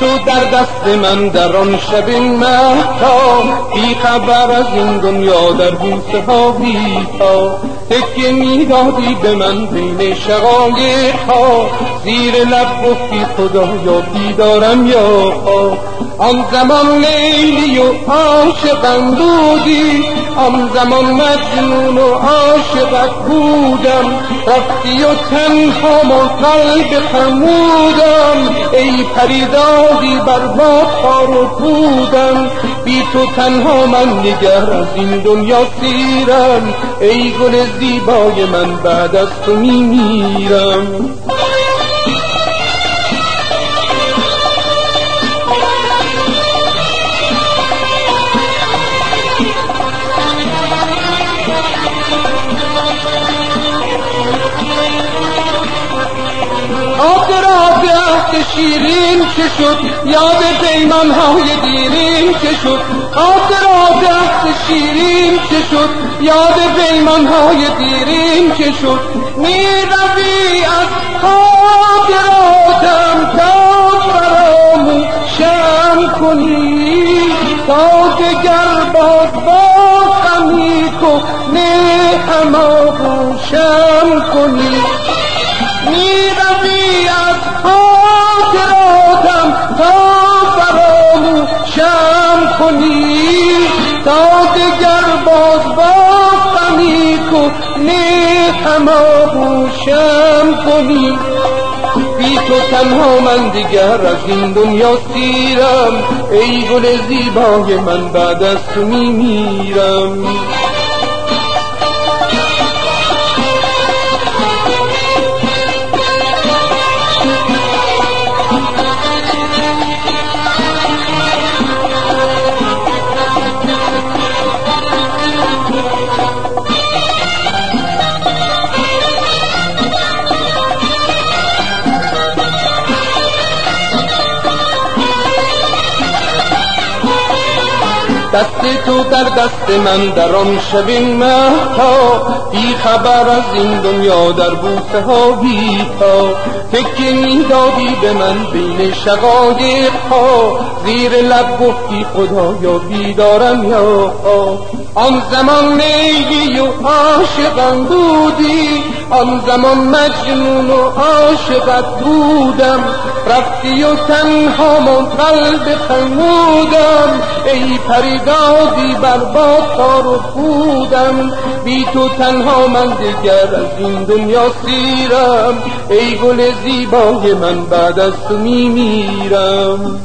تو در دست من در آن شب مهتا بی خبر از این دنیا در بوسه ها بی ها تکه می‌دادی به من بین شقایق ها زیر لب گفتی خدایا بیدارم یا آن زمان لیلی و عاشقم بودی آن زمان مجنون و عاشقت بودم. رفتی و تنها و قلب خمودم. ای پریدادی بر ما خار بودم بی تو تنها من نگر از این دنیا سیرم. ای گل زیبای من بعد از تو میمیرم شیرین که شد یاد پیمان های دیرین که شد. خاطرات شیرین که شد یاد پیمان های دیرین که شد. می روی از خاطراتم تا فراموشم کنی. تا دگر باز با غمی کنه اما گوشم کنی. کنی هماغوشم کنی بی تو تنها من دیگر از این دنیا سیرم. ای گل زیبای من بعد از تو میمیرم. دست تو در دست من در آن شب مهتا بی خبر از این دنیا در بوسه ها بی تا فکر می‌دادی به من بین شقایق ها زیر لب گفتی خدایا بیدارم یا آن زمان نیلی و عاشقم بودی آن زمان مجنون و عاشقت بودم. رفتی و تنها من قلب خمودم ای پریدادی بر باد و بودم بی تو تنها من دیگر از این دنیا سیرم ای گل زیبای من بعد از تو میمیرم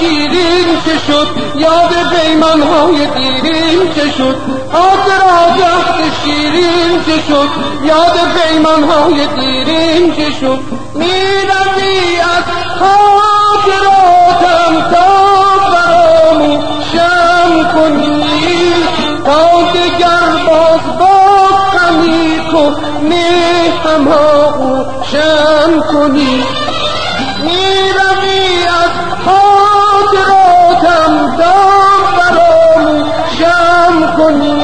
شیرین که شد یاد پیمان های دیرین که شد. خاطرات عهد شیرین که شد یاد پیمان های دیرین که شد. می‌روی از خاطراتم تا فراموشم کنی. تا دگر باز با غمی کنی هماغوشم کنی. خاطراتم تا فراموشم کنی